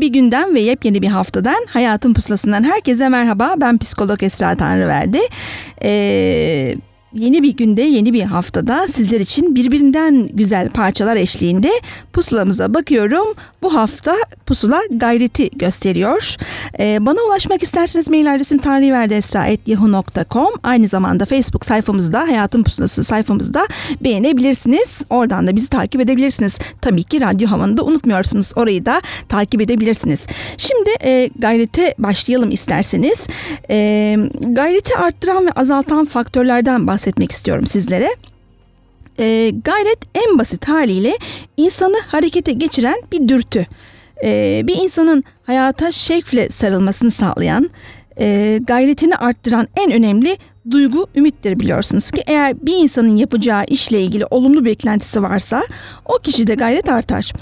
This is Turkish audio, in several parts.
Bir günden ve yepyeni bir haftadan Hayatın Pusulası'ndan herkese merhaba. Ben psikolog Esra Tanrıverdi. Ee, yeni bir günde, yeni bir haftada sizler için birbirinden güzel parçalar eşliğinde pusulamıza bakıyorum. Bu hafta pusula gayreti gösteriyor. Ee, bana ulaşmak isterseniz mail adresim tarihverdesra.yahoo.com Aynı zamanda Facebook sayfamızda, Hayatın Pusulası sayfamızda beğenebilirsiniz. Oradan da bizi takip edebilirsiniz. Tabii ki radyo havanı da unutmuyorsunuz. Orayı da takip edebilirsiniz. Şimdi e, gayrete başlayalım isterseniz. E, gayreti arttıran ve azaltan faktörlerden bahsetmek istiyorum sizlere. E, gayret en basit haliyle insanı harekete geçiren bir dürtü. E, bir insanın hayata şevkle sarılmasını sağlayan, e, gayretini arttıran en önemli duygu ümittir biliyorsunuz ki eğer bir insanın yapacağı işle ilgili olumlu beklentisi varsa o kişide gayret artar.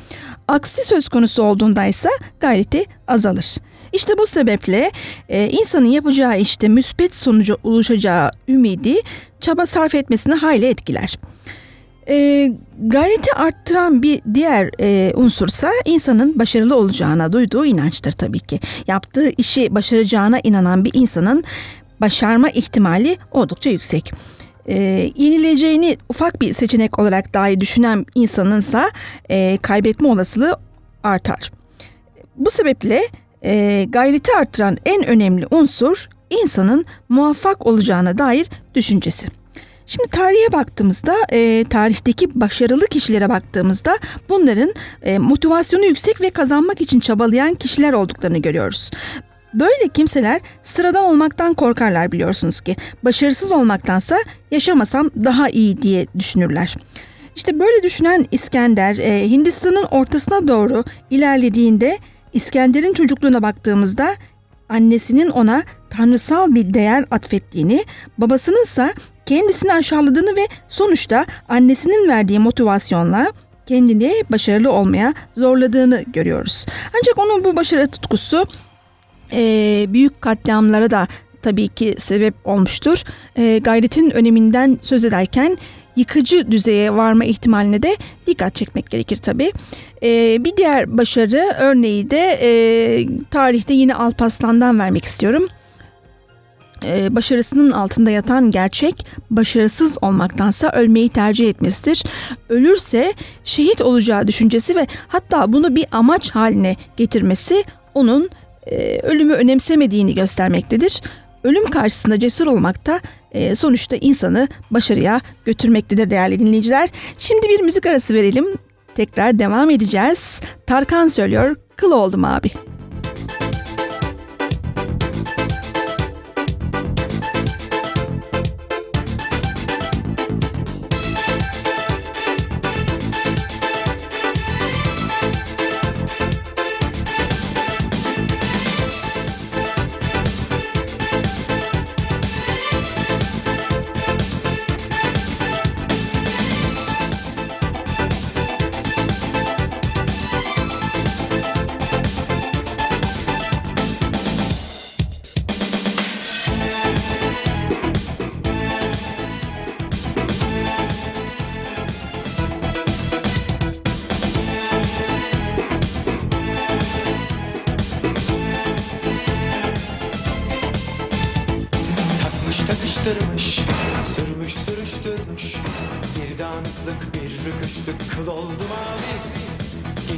Aksi söz konusu olduğunda ise gayreti azalır. İşte bu sebeple e, insanın yapacağı işte müspet sonuca ulaşacağı ümidi çaba sarf etmesini hayli etkiler. E, gayreti arttıran bir diğer e, unsursa insanın başarılı olacağına duyduğu inançtır tabii ki. Yaptığı işi başaracağına inanan bir insanın başarma ihtimali oldukça yüksek. E, yenileceğini ufak bir seçenek olarak dahi düşünen insanınsa e, kaybetme olasılığı artar. Bu sebeple e, gayreti arttıran en önemli unsur insanın muvaffak olacağına dair düşüncesi. Şimdi tarihe baktığımızda, e, tarihteki başarılı kişilere baktığımızda bunların e, motivasyonu yüksek ve kazanmak için çabalayan kişiler olduklarını görüyoruz. Böyle kimseler sıradan olmaktan korkarlar biliyorsunuz ki. Başarısız olmaktansa yaşamasam daha iyi diye düşünürler. İşte böyle düşünen İskender e, Hindistan'ın ortasına doğru ilerlediğinde İskender'in çocukluğuna baktığımızda annesinin ona tanrısal bir değer atfettiğini, babasının ise kendisini aşağıladığını ve sonuçta annesinin verdiği motivasyonla kendini başarılı olmaya zorladığını görüyoruz. Ancak onun bu başarı tutkusu e, büyük katliamlara da tabii ki sebep olmuştur. E, gayretin öneminden söz ederken yıkıcı düzeye varma ihtimaline de dikkat çekmek gerekir tabii. E, bir diğer başarı örneği de e, tarihte yine Alparslan'dan vermek istiyorum. Ee, başarısının altında yatan gerçek başarısız olmaktansa ölmeyi tercih etmesidir. Ölürse şehit olacağı düşüncesi ve hatta bunu bir amaç haline getirmesi onun e, ölümü önemsemediğini göstermektedir. Ölüm karşısında cesur olmak da e, sonuçta insanı başarıya götürmektedir değerli dinleyiciler. Şimdi bir müzik arası verelim. Tekrar devam edeceğiz. Tarkan söylüyor, kıl oldum abi. Rüküşlük kıl oldu mavi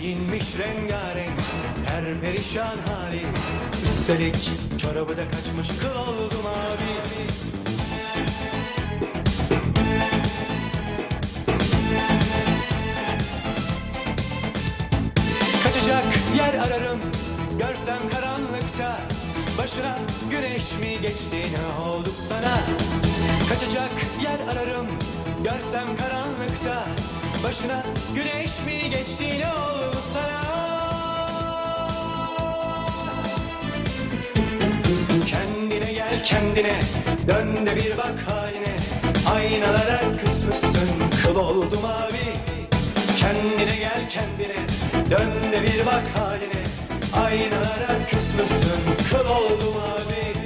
Giyinmiş rengarenk her perişan hali. Üstelik çorabı da kaçmış kıl oldu mavi Kaçacak yer ararım görsem karanlıkta. Başına güneş mi geçti ne oldu sana? Kaçacak yer ararım görsem karanlıkta Başına güneş mi geçti ne oldu sana? Kendine gel kendine dön de bir bak haline. Aynalara kısmışsın kıl oldu mavi. Kendine gel kendine dön de bir bak haline. Aynalara küsmüşsün kıl oldum abi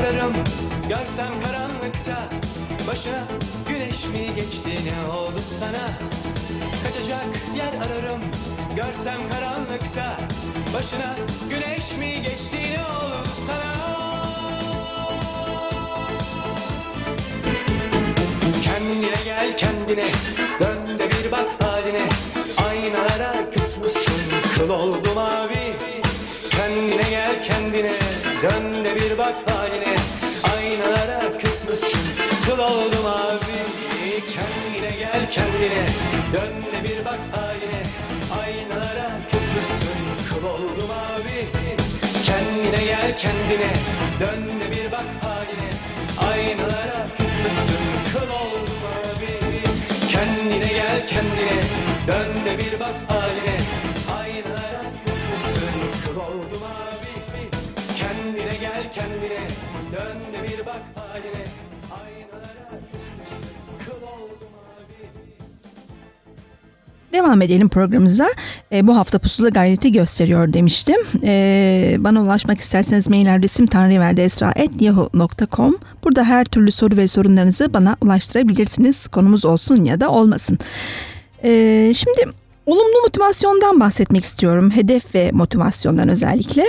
ararım Görsem karanlıkta Başına güneş mi geçti ne oldu sana? Kaçacak yer ararım Görsem karanlıkta Başına güneş mi geçti ne oldu sana? Kendine gel kendine Dön de bir bak haline. Aynalara küsmüşsün Kıl oldu mavi Kendine gel kendine Dön de bir bak haline Aynalara küsmüşsün Kıl oldu mavi Kendine gel kendine Dön de bir bak haline Aynalara küsmüşsün Kıl oldu mavi Kendine gel kendine Dön de bir bak haline Aynalara küsmüşsün Kıl oldu mavi Kendine gel kendine Dön de bir bak haline Devam edelim programımıza. E, bu hafta pusula gayreti gösteriyor demiştim. E, bana ulaşmak isterseniz mail adresim tanrıverdesra.yahoo.com Burada her türlü soru ve sorunlarınızı bana ulaştırabilirsiniz. Konumuz olsun ya da olmasın. E, şimdi olumlu motivasyondan bahsetmek istiyorum. Hedef ve motivasyondan özellikle.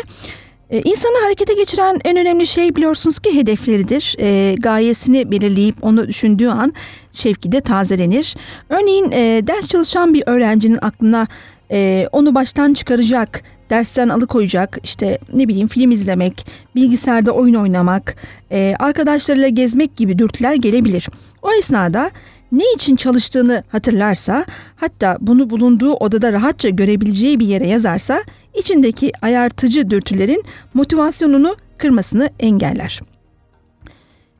İnsanı harekete geçiren en önemli şey biliyorsunuz ki hedefleridir. E, gayesini belirleyip onu düşündüğü an şevki de tazelenir. Örneğin e, ders çalışan bir öğrencinin aklına e, onu baştan çıkaracak, dersten alıkoyacak, işte ne bileyim film izlemek, bilgisayarda oyun oynamak, e, arkadaşlarıyla gezmek gibi dürtüler gelebilir. O esnada ne için çalıştığını hatırlarsa, hatta bunu bulunduğu odada rahatça görebileceği bir yere yazarsa, içindeki ayartıcı dürtülerin motivasyonunu kırmasını engeller.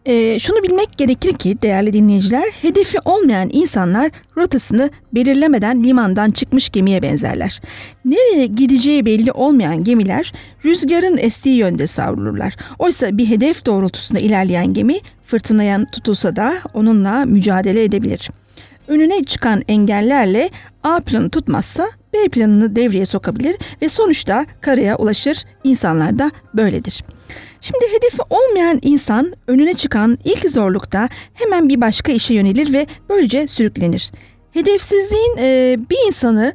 E, şunu bilmek gerekir ki değerli dinleyiciler, hedefi olmayan insanlar rotasını belirlemeden limandan çıkmış gemiye benzerler. Nereye gideceği belli olmayan gemiler rüzgarın estiği yönde savrulurlar. Oysa bir hedef doğrultusunda ilerleyen gemi fırtınaya tutulsa da onunla mücadele edebilir. Önüne çıkan engellerle A planı tutmazsa B planını devreye sokabilir ve sonuçta karaya ulaşır. İnsanlar da böyledir. Şimdi hedefi olmayan insan önüne çıkan ilk zorlukta hemen bir başka işe yönelir ve böylece sürüklenir. Hedefsizliğin e, bir insanı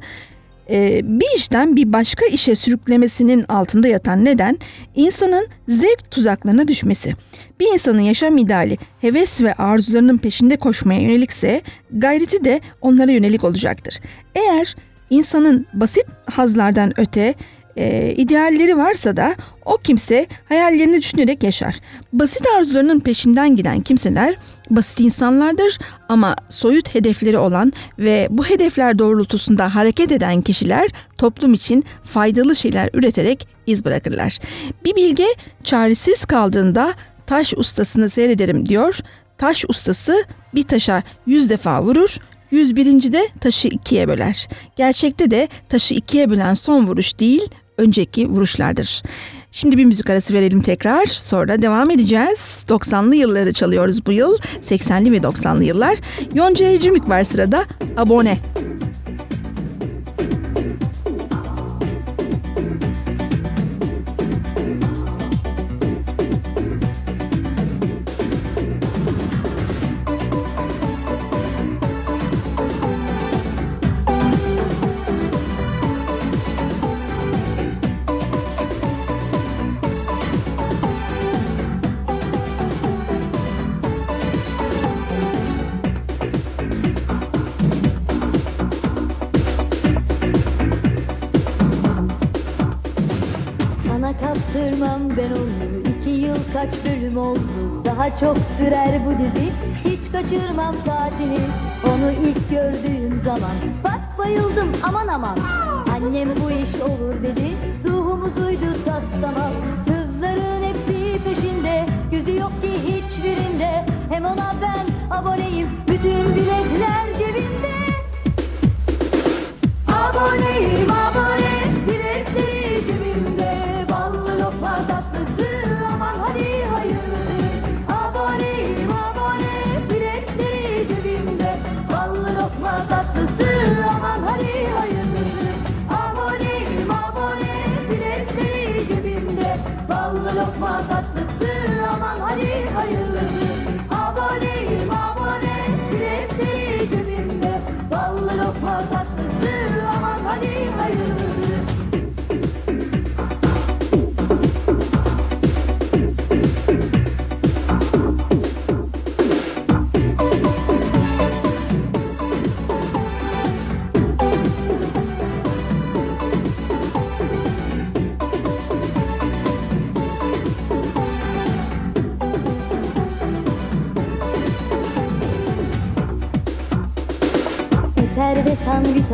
e, bir işten bir başka işe sürüklemesinin altında yatan neden insanın zevk tuzaklarına düşmesi. Bir insanın yaşam ideali heves ve arzularının peşinde koşmaya yönelikse gayreti de onlara yönelik olacaktır. Eğer insanın basit hazlardan öte e, idealleri varsa da o kimse hayallerini düşünerek yaşar. Basit arzularının peşinden giden kimseler basit insanlardır ama soyut hedefleri olan ve bu hedefler doğrultusunda hareket eden kişiler toplum için faydalı şeyler üreterek iz bırakırlar. Bir bilge çaresiz kaldığında taş ustasını seyrederim diyor. Taş ustası bir taşa yüz defa vurur, 101. de taşı ikiye böler. Gerçekte de taşı ikiye bölen son vuruş değil, önceki vuruşlardır. Şimdi bir müzik arası verelim tekrar. Sonra devam edeceğiz. 90'lı yılları çalıyoruz bu yıl. 80'li ve 90'lı yıllar. Yonca Evcimik var sırada. Abone. Sana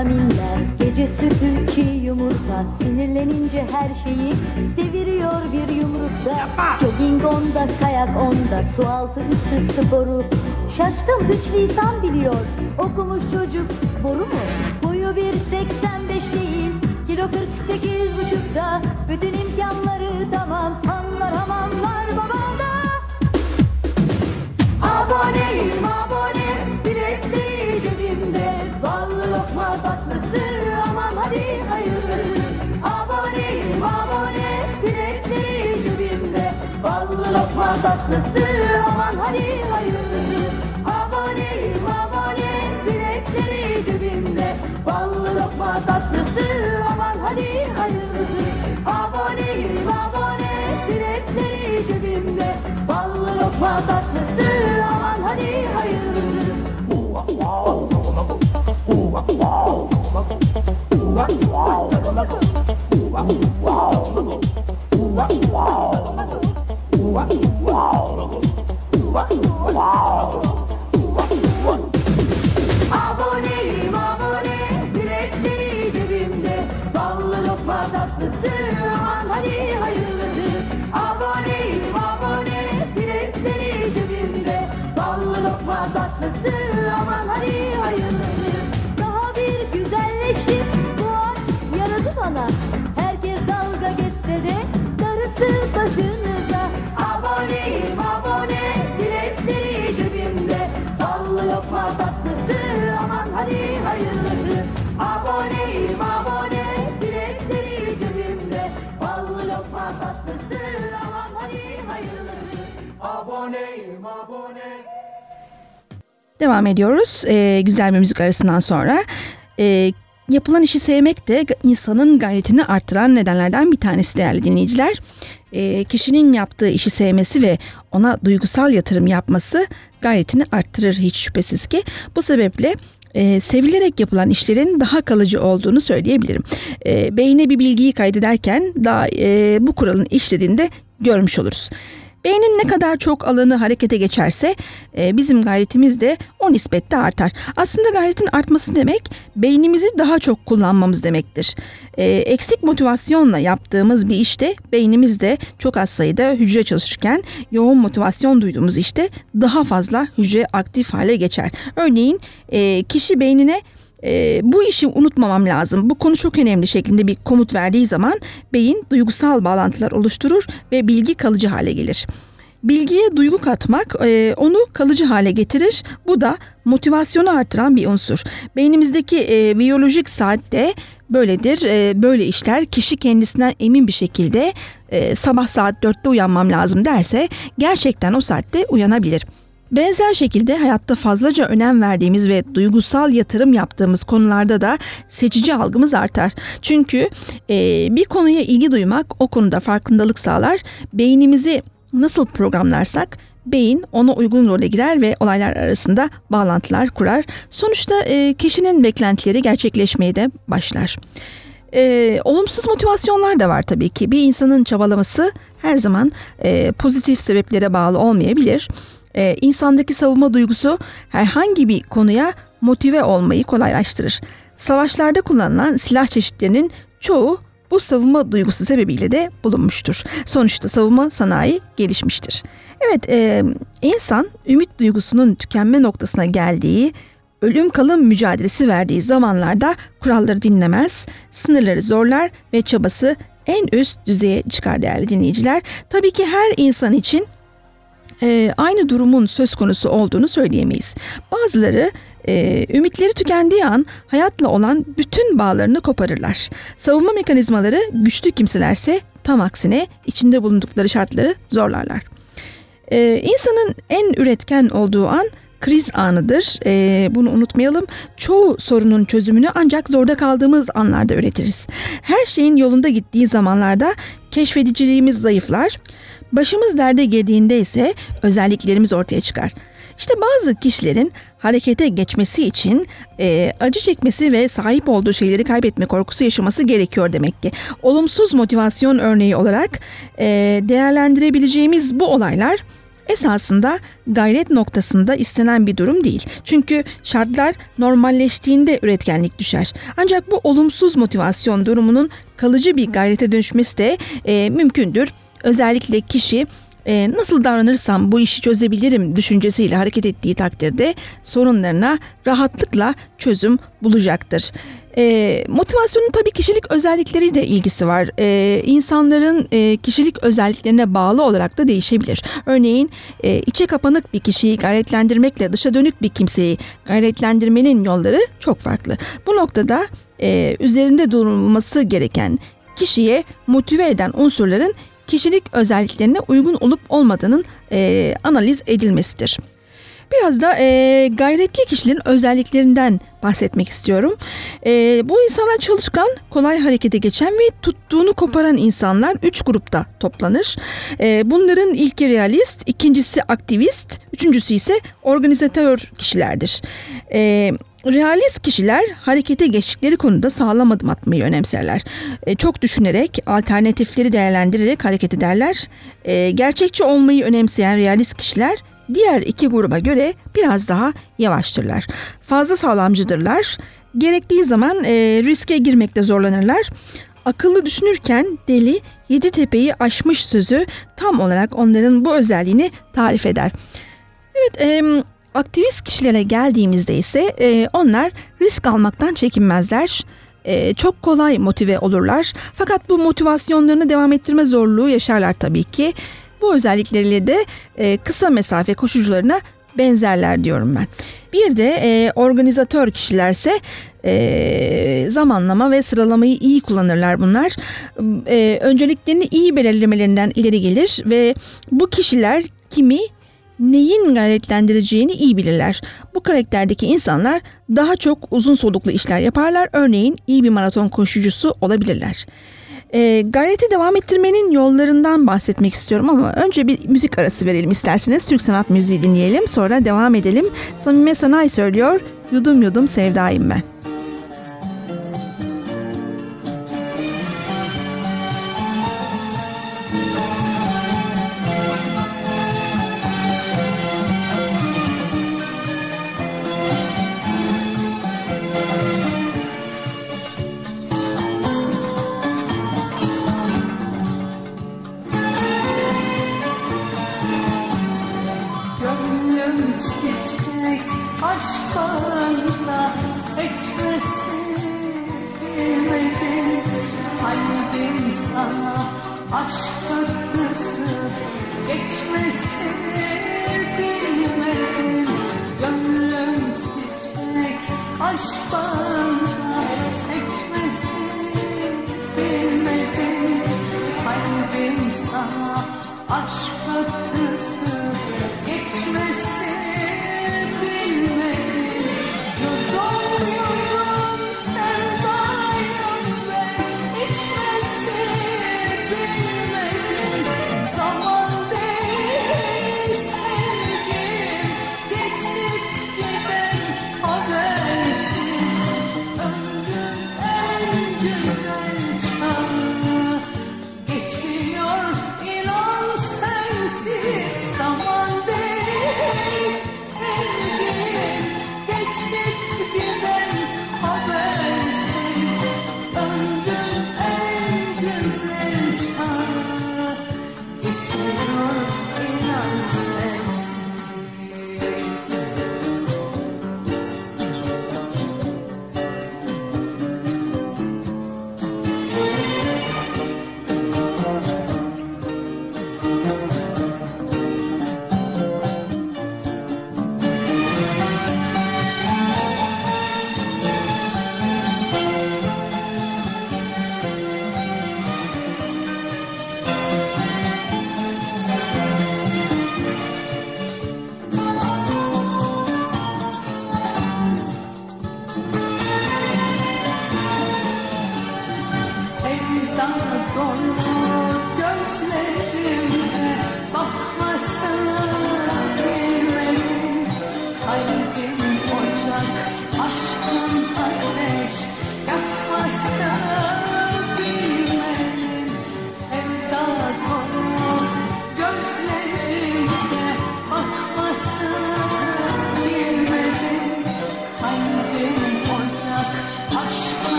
vitaminler Gece sütü çiğ yumurta Sinirlenince her şeyi Deviriyor bir yumrukta Jogging onda kayak onda Su altı üstü sporu. Şaştım üç lisan biliyor. Okumuş çocuk boru mu? Boyu bir Lokma tatlısı aman hadi hayırlısı Aboneyim abone biletleri cebimde. Ballı lokma tatlısı. Aman hadi hayırlısı Aboneyim abone biletleri cebimde. Ballı lokma tatlısı tatlısı. Aman hadi hayırlısı. Aboneyim abone biletleri cebimde. Ballı lokma tatlısı Aboneyim abone Devam ediyoruz ee, güzel bir müzik arasından sonra. Ee, yapılan işi sevmek de insanın gayretini arttıran nedenlerden bir tanesi değerli dinleyiciler. Ee, kişinin yaptığı işi sevmesi ve ona duygusal yatırım yapması gayretini arttırır hiç şüphesiz ki. Bu sebeple e, sevilerek yapılan işlerin daha kalıcı olduğunu söyleyebilirim. E, beyne bir bilgiyi kaydederken daha e, bu kuralın işlediğinde görmüş oluruz. Beynin ne kadar çok alanı harekete geçerse e, bizim gayretimiz de o nispette artar. Aslında gayretin artması demek beynimizi daha çok kullanmamız demektir. E, eksik motivasyonla yaptığımız bir işte beynimizde çok az sayıda hücre çalışırken yoğun motivasyon duyduğumuz işte daha fazla hücre aktif hale geçer. Örneğin e, kişi beynine e, bu işi unutmamam lazım. Bu konu çok önemli şeklinde bir komut verdiği zaman beyin duygusal bağlantılar oluşturur ve bilgi kalıcı hale gelir. Bilgiye duygu katmak e, onu kalıcı hale getirir. Bu da motivasyonu artıran bir unsur. Beynimizdeki e, biyolojik saat de böyledir. E, böyle işler kişi kendisinden emin bir şekilde e, sabah saat 4'te uyanmam lazım derse gerçekten o saatte uyanabilir. Benzer şekilde hayatta fazlaca önem verdiğimiz ve duygusal yatırım yaptığımız konularda da seçici algımız artar. Çünkü e, bir konuya ilgi duymak o konuda farkındalık sağlar. Beynimizi nasıl programlarsak beyin ona uygun role girer ve olaylar arasında bağlantılar kurar. Sonuçta e, kişinin beklentileri gerçekleşmeye de başlar. E, olumsuz motivasyonlar da var tabii ki. Bir insanın çabalaması her zaman e, pozitif sebeplere bağlı olmayabilir. E, insandaki savunma duygusu herhangi bir konuya motive olmayı kolaylaştırır. Savaşlarda kullanılan silah çeşitlerinin çoğu bu savunma duygusu sebebiyle de bulunmuştur. Sonuçta savunma sanayi gelişmiştir. Evet, e, insan ümit duygusunun tükenme noktasına geldiği, ölüm kalım mücadelesi verdiği zamanlarda kuralları dinlemez, sınırları zorlar ve çabası en üst düzeye çıkar değerli dinleyiciler. Tabii ki her insan için e, aynı durumun söz konusu olduğunu söyleyemeyiz. Bazıları E, ümitleri tükendiği an hayatla olan bütün bağlarını koparırlar. Savunma mekanizmaları güçlü kimselerse tam aksine içinde bulundukları şartları zorlarlar. E, insanın en üretken olduğu an kriz anıdır. E, bunu unutmayalım. Çoğu sorunun çözümünü ancak zorda kaldığımız anlarda üretiriz. Her şeyin yolunda gittiği zamanlarda keşfediciliğimiz zayıflar. Başımız derde girdiğinde ise özelliklerimiz ortaya çıkar. İşte bazı kişilerin harekete geçmesi için e, acı çekmesi ve sahip olduğu şeyleri kaybetme korkusu yaşaması gerekiyor demek ki. Olumsuz motivasyon örneği olarak e, değerlendirebileceğimiz bu olaylar esasında gayret noktasında istenen bir durum değil. Çünkü şartlar normalleştiğinde üretkenlik düşer. Ancak bu olumsuz motivasyon durumunun kalıcı bir gayrete dönüşmesi de e, mümkündür. Özellikle kişi e, nasıl davranırsam bu işi çözebilirim düşüncesiyle hareket ettiği takdirde sorunlarına rahatlıkla çözüm bulacaktır. E, motivasyonun tabii kişilik özellikleri de ilgisi var. E, insanların e, kişilik özelliklerine bağlı olarak da değişebilir. Örneğin e, içe kapanık bir kişiyi gayretlendirmekle dışa dönük bir kimseyi gayretlendirmenin yolları çok farklı. Bu noktada e, üzerinde durulması gereken kişiye motive eden unsurların kişilik özelliklerine uygun olup olmadığının e, analiz edilmesidir. Biraz da e, gayretli kişilerin özelliklerinden bahsetmek istiyorum. E, bu insanlar çalışkan, kolay harekete geçen ve tuttuğunu koparan insanlar üç grupta toplanır. E, bunların ilki realist, ikincisi aktivist, üçüncüsü ise organizatör kişilerdir. E, Realist kişiler harekete geçtikleri konuda sağlam adım atmayı önemserler. E, çok düşünerek, alternatifleri değerlendirerek hareket ederler. E, gerçekçi olmayı önemseyen realist kişiler diğer iki gruba göre biraz daha yavaştırlar. Fazla sağlamcıdırlar. Gerektiği zaman e, riske girmekte zorlanırlar. Akıllı düşünürken deli yedi tepeyi aşmış sözü tam olarak onların bu özelliğini tarif eder. Evet, e, aktivist kişilere geldiğimizde ise e, onlar risk almaktan çekinmezler. E, çok kolay motive olurlar. Fakat bu motivasyonlarını devam ettirme zorluğu yaşarlar tabii ki. Bu özellikleriyle de e, kısa mesafe koşucularına benzerler diyorum ben. Bir de e, organizatör kişilerse e, zamanlama ve sıralamayı iyi kullanırlar bunlar. E, önceliklerini iyi belirlemelerinden ileri gelir ve bu kişiler kimi neyin gayretlendireceğini iyi bilirler. Bu karakterdeki insanlar daha çok uzun soluklu işler yaparlar. Örneğin iyi bir maraton koşucusu olabilirler. E, gayreti devam ettirmenin yollarından bahsetmek istiyorum ama önce bir müzik arası verelim isterseniz. Türk sanat müziği dinleyelim sonra devam edelim. Samime Sanay söylüyor. Yudum yudum sevdayım ben.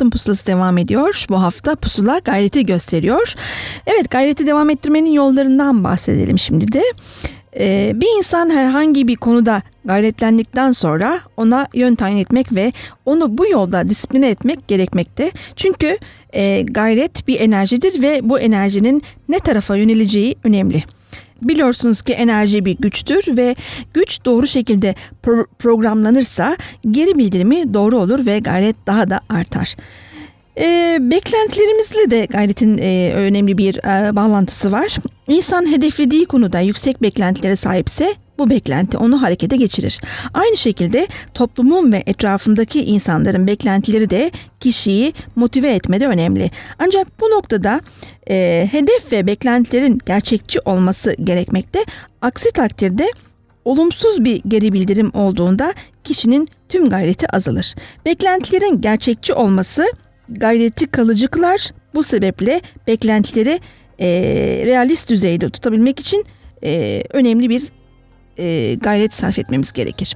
Hayatın Pusulası devam ediyor. Bu hafta pusula gayreti gösteriyor. Evet gayreti devam ettirmenin yollarından bahsedelim şimdi de. Ee, bir insan herhangi bir konuda gayretlendikten sonra ona yön tayin etmek ve onu bu yolda disipline etmek gerekmekte. Çünkü e, gayret bir enerjidir ve bu enerjinin ne tarafa yöneleceği önemli. Biliyorsunuz ki enerji bir güçtür ve güç doğru şekilde pro- programlanırsa geri bildirimi doğru olur ve gayret daha da artar. E, beklentilerimizle de gayretin e, önemli bir e, bağlantısı var. İnsan hedeflediği konuda yüksek beklentilere sahipse bu beklenti onu harekete geçirir. Aynı şekilde toplumun ve etrafındaki insanların beklentileri de kişiyi motive etmede önemli. Ancak bu noktada e, hedef ve beklentilerin gerçekçi olması gerekmekte. Aksi takdirde olumsuz bir geri bildirim olduğunda kişinin tüm gayreti azalır. Beklentilerin gerçekçi olması gayreti kalıcı kılar. Bu sebeple beklentileri e, realist düzeyde tutabilmek için e, önemli bir e, gayret sarf etmemiz gerekir.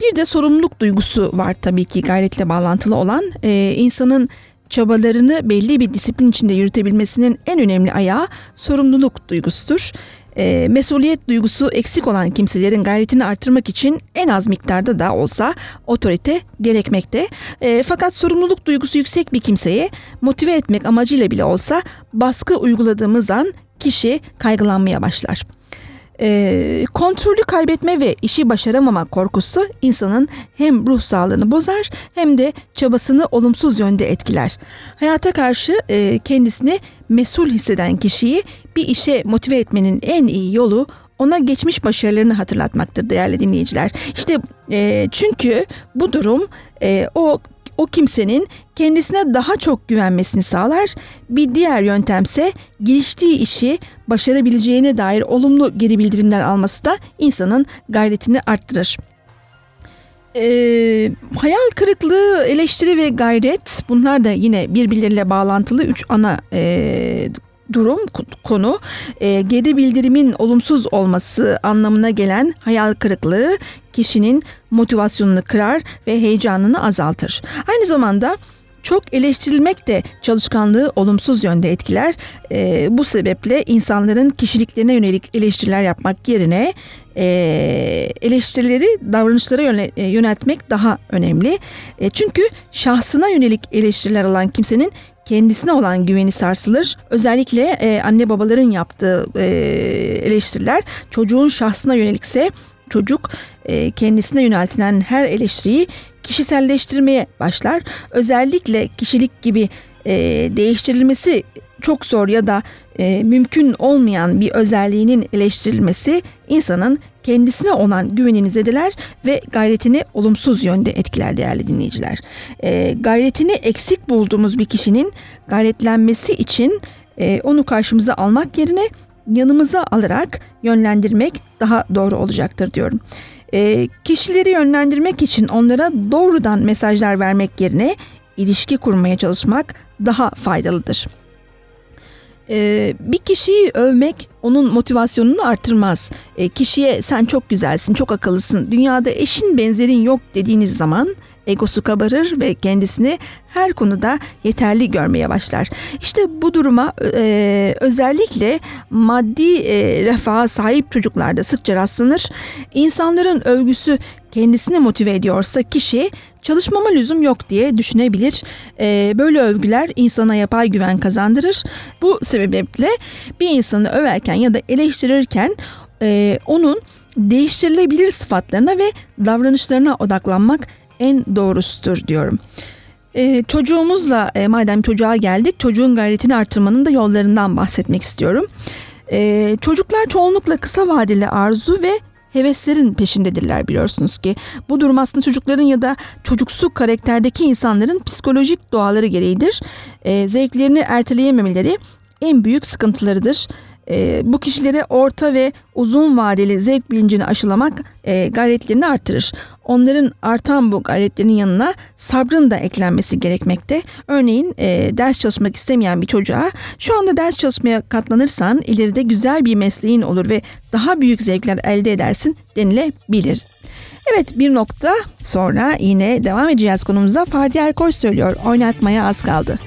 Bir de sorumluluk duygusu var tabii ki gayretle bağlantılı olan. E, insanın çabalarını belli bir disiplin içinde yürütebilmesinin en önemli ayağı sorumluluk duygusudur. E, mesuliyet duygusu eksik olan kimselerin gayretini artırmak için en az miktarda da olsa otorite gerekmekte. E, fakat sorumluluk duygusu yüksek bir kimseye motive etmek amacıyla bile olsa baskı uyguladığımız an kişi kaygılanmaya başlar. E, kontrolü kaybetme ve işi başaramama korkusu insanın hem ruh sağlığını bozar hem de çabasını olumsuz yönde etkiler. Hayata karşı e, kendisini mesul hisseden kişiyi bir işe motive etmenin en iyi yolu ona geçmiş başarılarını hatırlatmaktır değerli dinleyiciler. İşte e, çünkü bu durum e, o o kimsenin kendisine daha çok güvenmesini sağlar. Bir diğer yöntemse giriştiği işi başarabileceğine dair olumlu geri bildirimler alması da insanın gayretini arttırır. Ee, hayal kırıklığı, eleştiri ve gayret bunlar da yine birbirleriyle bağlantılı üç ana e, durum konu e, geri bildirimin olumsuz olması anlamına gelen hayal kırıklığı kişinin motivasyonunu kırar ve heyecanını azaltır. Aynı zamanda çok eleştirilmek de çalışkanlığı olumsuz yönde etkiler. E, bu sebeple insanların kişiliklerine yönelik eleştiriler yapmak yerine e, eleştirileri davranışlara yöne, e, yöneltmek daha önemli. E, çünkü şahsına yönelik eleştiriler alan kimsenin kendisine olan güveni sarsılır. Özellikle e, anne babaların yaptığı e, eleştiriler çocuğun şahsına yönelikse çocuk e, kendisine yöneltilen her eleştiriyi kişiselleştirmeye başlar. Özellikle kişilik gibi e, değiştirilmesi çok zor ya da e, mümkün olmayan bir özelliğinin eleştirilmesi insanın kendisine olan güvenini zedeler ve gayretini olumsuz yönde etkiler değerli dinleyiciler. E, gayretini eksik bulduğumuz bir kişinin gayretlenmesi için e, onu karşımıza almak yerine yanımıza alarak yönlendirmek daha doğru olacaktır diyorum. E, kişileri yönlendirmek için onlara doğrudan mesajlar vermek yerine ilişki kurmaya çalışmak daha faydalıdır. Ee, bir kişiyi övmek onun motivasyonunu artırmaz. Ee, kişiye sen çok güzelsin, çok akıllısın, dünyada eşin benzerin yok dediğiniz zaman egosu kabarır ve kendisini her konuda yeterli görmeye başlar. İşte bu duruma e, özellikle maddi e, refaha sahip çocuklarda sıkça rastlanır. İnsanların övgüsü kendisini motive ediyorsa kişi çalışmama lüzum yok diye düşünebilir. E, böyle övgüler insana yapay güven kazandırır. Bu sebeple bir insanı överken ya da eleştirirken e, onun değiştirilebilir sıfatlarına ve davranışlarına odaklanmak en doğrusudur diyorum. Ee, çocuğumuzla e, madem çocuğa geldik çocuğun gayretini artırmanın da yollarından bahsetmek istiyorum. Ee, çocuklar çoğunlukla kısa vadeli arzu ve heveslerin peşindedirler biliyorsunuz ki. Bu durum aslında çocukların ya da çocuksu karakterdeki insanların psikolojik doğaları gereğidir. Ee, zevklerini erteleyememeleri en büyük sıkıntılarıdır. E, bu kişilere orta ve uzun vadeli zevk bilincini aşılamak e, gayretlerini artırır. Onların artan bu gayretlerinin yanına sabrın da eklenmesi gerekmekte. Örneğin e, ders çalışmak istemeyen bir çocuğa şu anda ders çalışmaya katlanırsan ileride güzel bir mesleğin olur ve daha büyük zevkler elde edersin denilebilir. Evet bir nokta sonra yine devam edeceğiz konumuzda. Fatih Erkoç söylüyor oynatmaya az kaldı.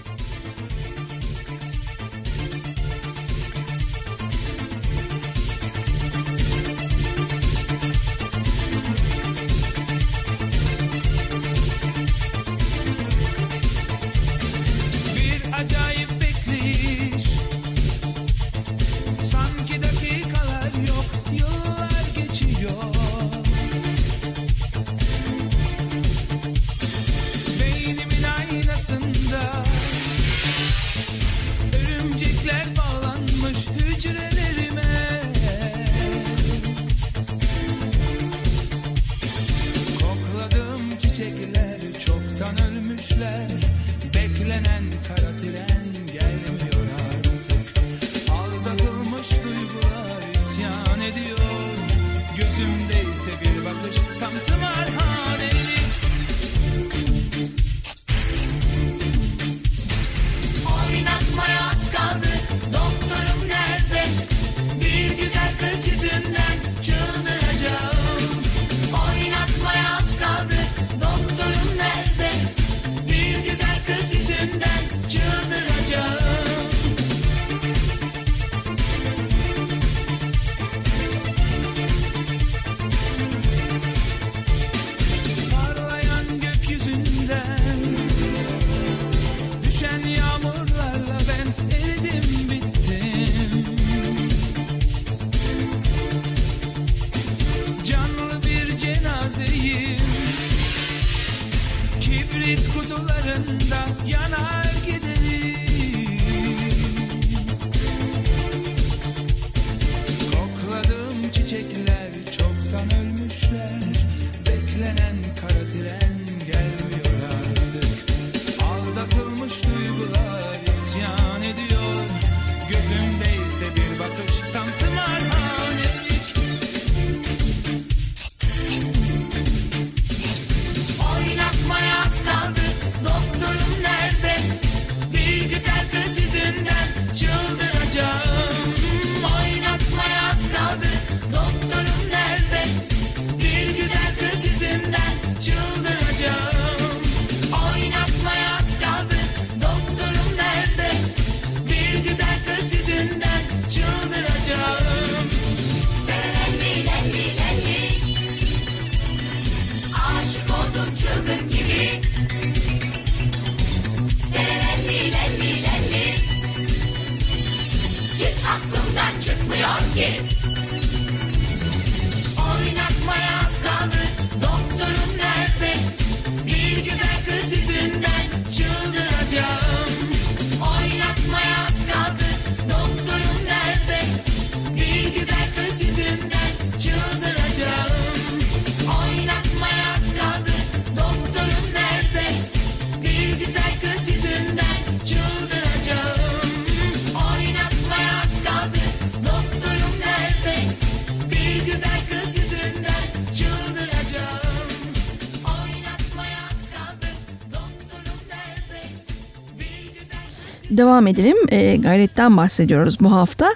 Devam edelim. E, gayretten bahsediyoruz bu hafta.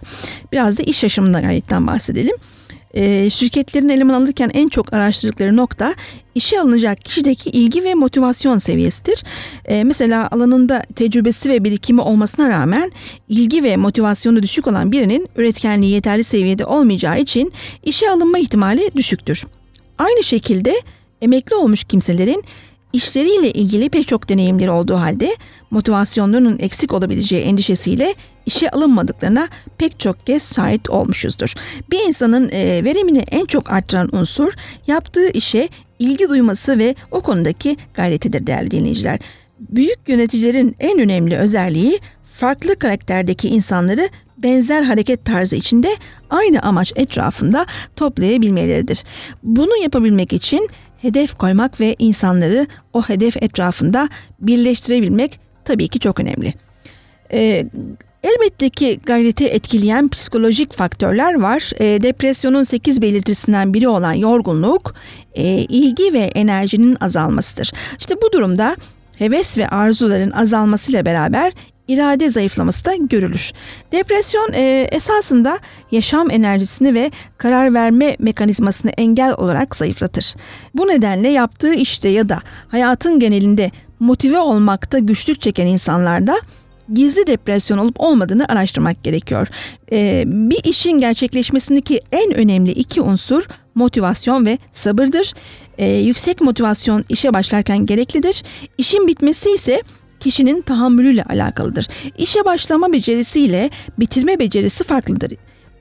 Biraz da iş yaşamında gayretten bahsedelim. e, şirketlerin eleman alırken en çok araştırdıkları nokta işe alınacak kişideki ilgi ve motivasyon seviyesidir. E, mesela alanında tecrübesi ve birikimi olmasına rağmen ilgi ve motivasyonu düşük olan birinin üretkenliği yeterli seviyede olmayacağı için işe alınma ihtimali düşüktür. Aynı şekilde emekli olmuş kimselerin işleriyle ilgili pek çok deneyimleri olduğu halde motivasyonlarının eksik olabileceği endişesiyle işe alınmadıklarına pek çok kez şahit olmuşuzdur. Bir insanın e, verimini en çok arttıran unsur yaptığı işe ilgi duyması ve o konudaki gayretidir değerli dinleyiciler. Büyük yöneticilerin en önemli özelliği farklı karakterdeki insanları benzer hareket tarzı içinde aynı amaç etrafında toplayabilmeleridir. Bunu yapabilmek için hedef koymak ve insanları o hedef etrafında birleştirebilmek tabii ki çok önemli. Ee, elbette ki gayreti etkileyen psikolojik faktörler var. Ee, depresyonun 8 belirtisinden biri olan yorgunluk, e, ilgi ve enerjinin azalmasıdır. İşte bu durumda heves ve arzuların azalmasıyla beraber irade zayıflaması da görülür. Depresyon e, esasında yaşam enerjisini ve karar verme mekanizmasını engel olarak zayıflatır. Bu nedenle yaptığı işte ya da hayatın genelinde motive olmakta güçlük çeken insanlarda gizli depresyon olup olmadığını araştırmak gerekiyor. Ee, bir işin gerçekleşmesindeki en önemli iki unsur motivasyon ve sabırdır. Ee, yüksek motivasyon işe başlarken gereklidir. İşin bitmesi ise kişinin tahammülüyle alakalıdır. İşe başlama becerisiyle bitirme becerisi farklıdır.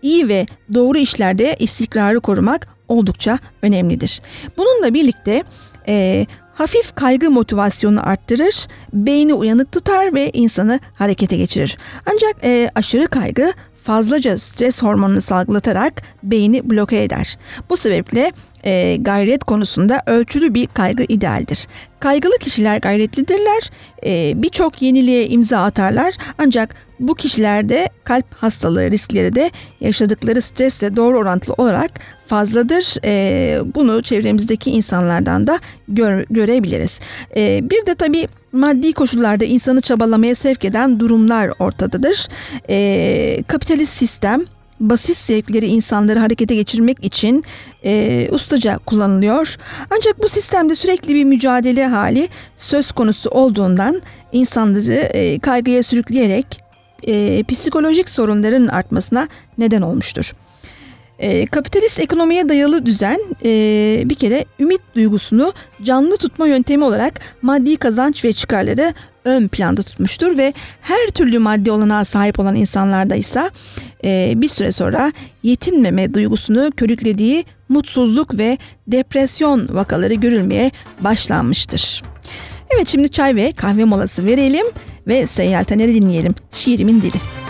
İyi ve doğru işlerde istikrarı korumak oldukça önemlidir. Bununla birlikte e, hafif kaygı motivasyonu arttırır, beyni uyanık tutar ve insanı harekete geçirir. Ancak e, aşırı kaygı fazlaca stres hormonunu salgılatarak beyni bloke eder. Bu sebeple e, gayret konusunda ölçülü bir kaygı idealdir. Kaygılı kişiler gayretlidirler, e, birçok yeniliğe imza atarlar ancak bu kişilerde kalp hastalığı riskleri de yaşadıkları stresle doğru orantılı olarak fazladır. E, bunu çevremizdeki insanlardan da gör, görebiliriz. E, bir de tabii maddi koşullarda insanı çabalamaya sevk eden durumlar ortadadır. E, kapitalist sistem basit zevkleri insanları harekete geçirmek için e, ustaca kullanılıyor. Ancak bu sistemde sürekli bir mücadele hali söz konusu olduğundan insanları e, kaygıya sürükleyerek e, psikolojik sorunların artmasına neden olmuştur. E, kapitalist ekonomiye dayalı düzen e, bir kere ümit duygusunu canlı tutma yöntemi olarak maddi kazanç ve çıkarları ön planda tutmuştur ve her türlü maddi olanağa sahip olan insanlarda ise e, bir süre sonra yetinmeme duygusunu körüklediği mutsuzluk ve depresyon vakaları görülmeye başlanmıştır. Evet şimdi çay ve kahve molası verelim ve Seyyal Taner'i dinleyelim. Şiirimin dili.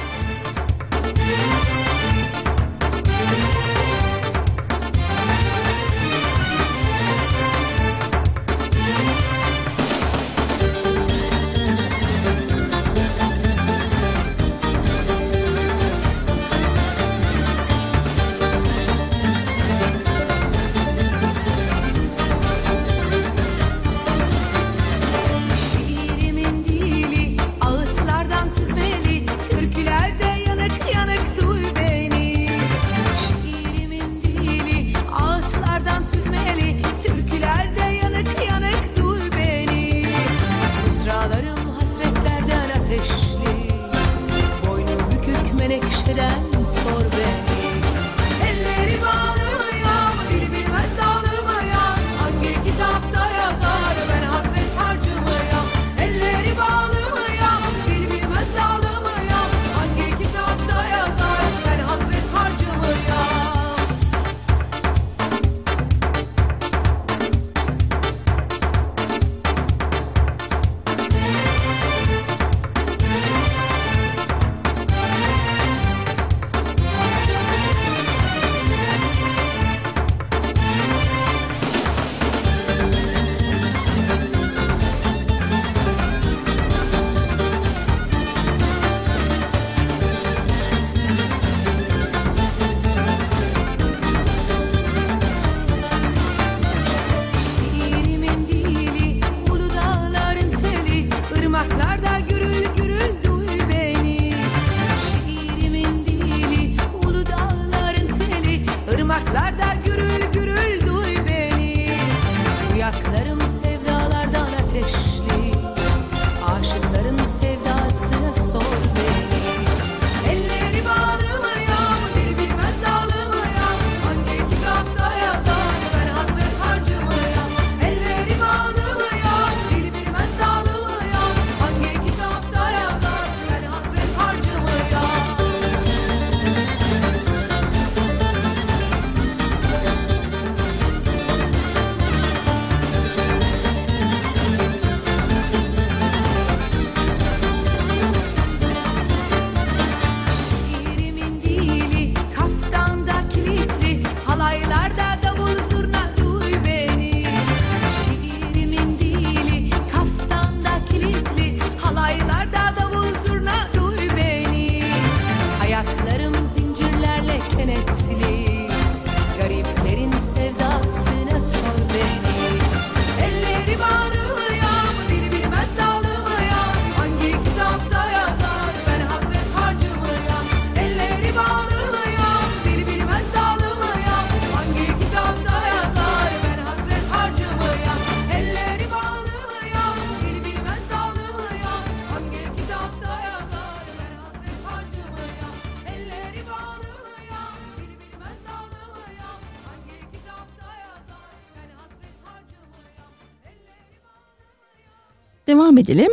Devam edelim.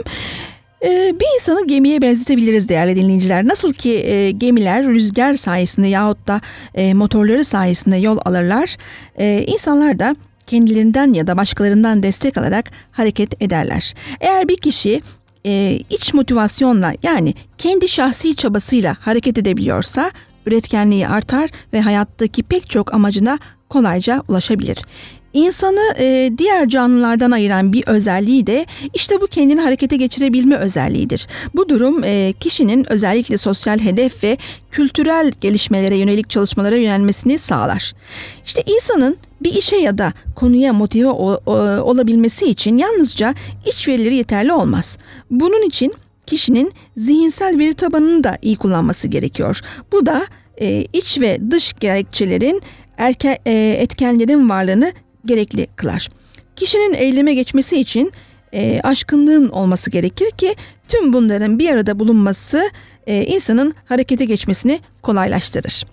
Ee, bir insanı gemiye benzetebiliriz değerli dinleyiciler. Nasıl ki e, gemiler rüzgar sayesinde yahut da e, motorları sayesinde yol alırlar. E, insanlar da kendilerinden ya da başkalarından destek alarak hareket ederler. Eğer bir kişi e, iç motivasyonla yani kendi şahsi çabasıyla hareket edebiliyorsa üretkenliği artar ve hayattaki pek çok amacına kolayca ulaşabilir. İnsanı e, diğer canlılardan ayıran bir özelliği de işte bu kendini harekete geçirebilme özelliğidir. Bu durum e, kişinin özellikle sosyal hedef ve kültürel gelişmelere yönelik çalışmalara yönelmesini sağlar. İşte insanın bir işe ya da konuya motive o, o, olabilmesi için yalnızca iç verileri yeterli olmaz. Bunun için kişinin zihinsel veri tabanını da iyi kullanması gerekiyor. Bu da e, iç ve dış gerekçelerin erke, e, etkenlerin varlığını gerekli kılar. Kişinin eyleme geçmesi için e, aşkınlığın olması gerekir ki tüm bunların bir arada bulunması e, insanın harekete geçmesini kolaylaştırır.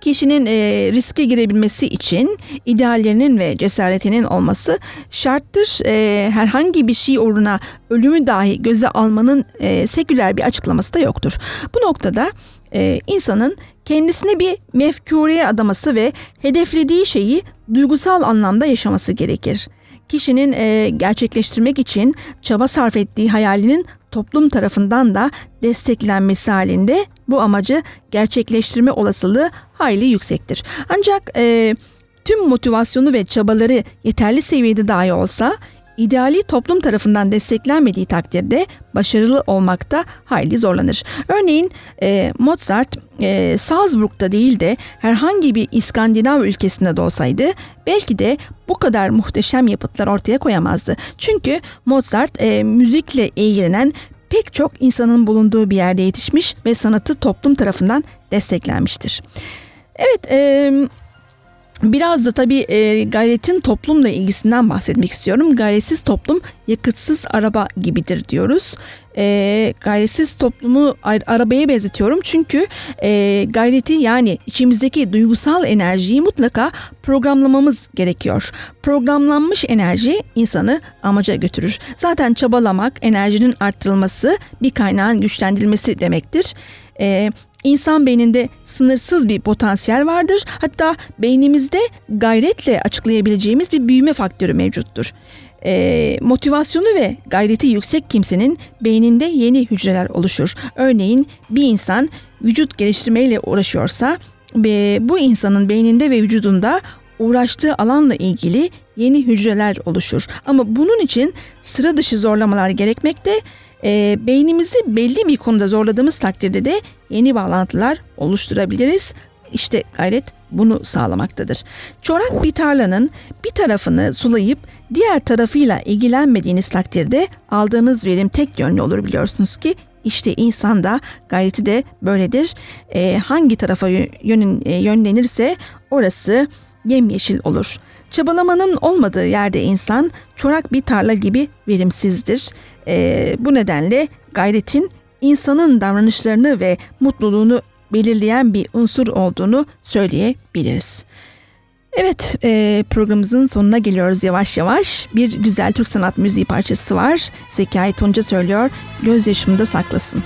Kişinin e, riske girebilmesi için ideallerinin ve cesaretinin olması şarttır. E, herhangi bir şey uğruna ölümü dahi göze almanın e, seküler bir açıklaması da yoktur. Bu noktada e, insanın kendisine bir mefkureye adaması ve hedeflediği şeyi duygusal anlamda yaşaması gerekir. Kişinin e, gerçekleştirmek için çaba sarf ettiği hayalinin toplum tarafından da desteklenmesi halinde bu amacı gerçekleştirme olasılığı hayli yüksektir. Ancak e, tüm motivasyonu ve çabaları yeterli seviyede dahi olsa ideali toplum tarafından desteklenmediği takdirde başarılı olmakta hayli zorlanır. Örneğin e, Mozart e, Salzburg'da değil de herhangi bir İskandinav ülkesinde de olsaydı belki de bu kadar muhteşem yapıtlar ortaya koyamazdı. Çünkü Mozart e, müzikle ilgilenen pek çok insanın bulunduğu bir yerde yetişmiş ve sanatı toplum tarafından desteklenmiştir. Evet, e, Biraz da tabii e, gayretin toplumla ilgisinden bahsetmek istiyorum. Gayretsiz toplum yakıtsız araba gibidir diyoruz. E, gayretsiz toplumu arabaya benzetiyorum çünkü e, gayreti yani içimizdeki duygusal enerjiyi mutlaka programlamamız gerekiyor. Programlanmış enerji insanı amaca götürür. Zaten çabalamak, enerjinin arttırılması, bir kaynağın güçlendirilmesi demektir. E, İnsan beyninde sınırsız bir potansiyel vardır. Hatta beynimizde gayretle açıklayabileceğimiz bir büyüme faktörü mevcuttur. E, motivasyonu ve gayreti yüksek kimsenin beyninde yeni hücreler oluşur. Örneğin bir insan vücut geliştirmeyle uğraşıyorsa ve bu insanın beyninde ve vücudunda uğraştığı alanla ilgili yeni hücreler oluşur. Ama bunun için sıra dışı zorlamalar gerekmekte e, beynimizi belli bir konuda zorladığımız takdirde de yeni bağlantılar oluşturabiliriz. İşte gayret bunu sağlamaktadır. Çorak bir tarlanın bir tarafını sulayıp diğer tarafıyla ilgilenmediğiniz takdirde aldığınız verim tek yönlü olur biliyorsunuz ki işte insan da gayreti de böyledir. E, hangi tarafa yön, e, yönlenirse orası yemyeşil olur. Çabalamanın olmadığı yerde insan çorak bir tarla gibi verimsizdir. E, bu nedenle gayretin insanın davranışlarını ve mutluluğunu belirleyen bir unsur olduğunu söyleyebiliriz. Evet e, programımızın sonuna geliyoruz yavaş yavaş. Bir güzel Türk sanat müziği parçası var. Zekai Tunca söylüyor. Gözyaşımda saklasın.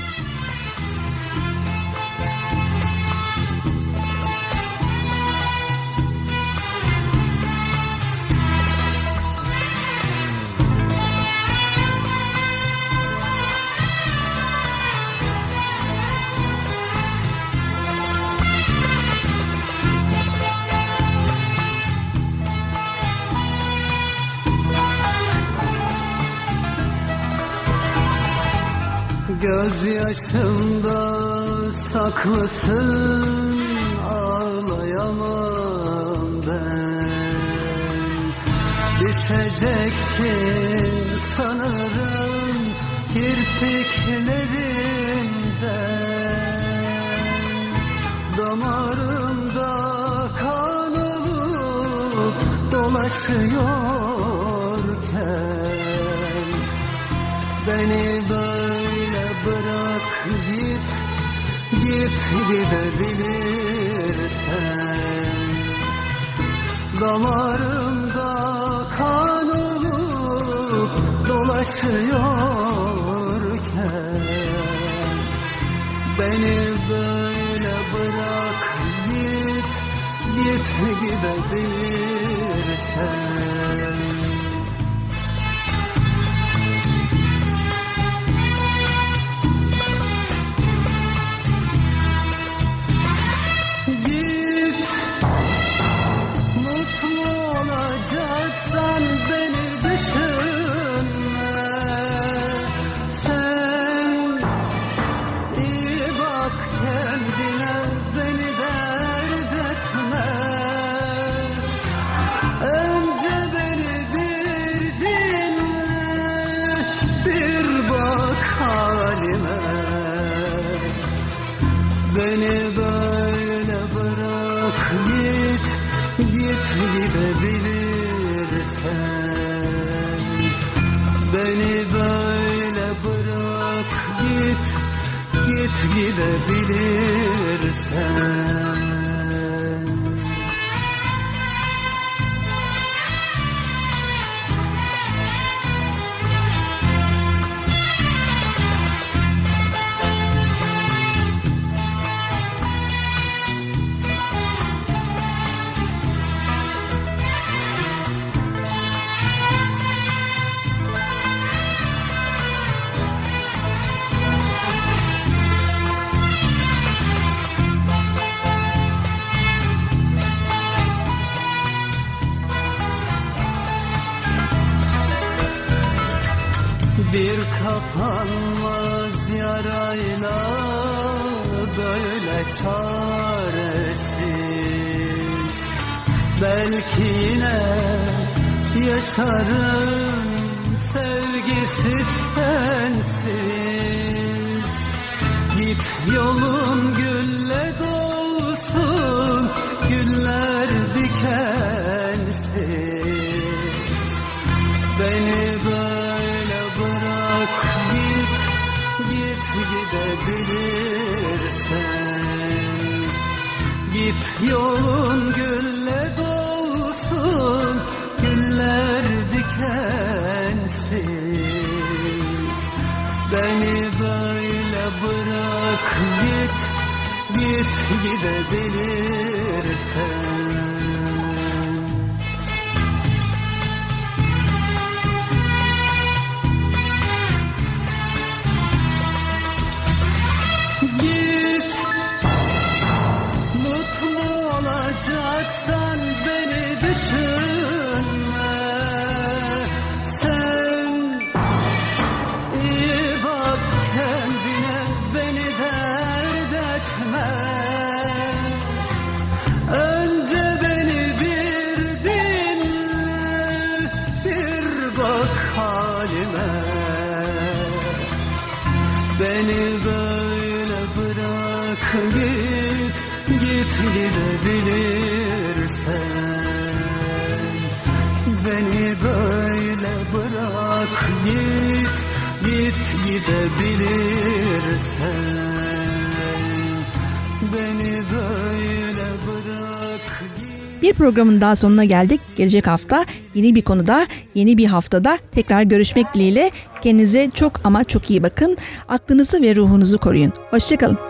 Gözyaşımda saklısın ağlayamam ben. Düşeceksin sanırım kirpiklerimden Damarımda kan olup dolaşıyorken Beni böyle bırak git Git gidebilirsen. Damarımda kan olup dolaşıyorken Beni böyle bırak git Git gidebilirsen gidebilirsen Bir kapanmaz yarayla böyle çaresiz. Belki yine yaşarım sevgisiz sensiz. Git yolun gülle dolsun Git yolun gülle dolsun Güller dikensiz. Beni böyle bırak git Git gidebilirsen beni düşünme Beni böyle bırak git Git gidebilirsen Beni böyle bırak git Bir programın daha sonuna geldik. Gelecek hafta yeni bir konuda, yeni bir haftada tekrar görüşmek dileğiyle. Kendinize çok ama çok iyi bakın. Aklınızı ve ruhunuzu koruyun. Hoşçakalın.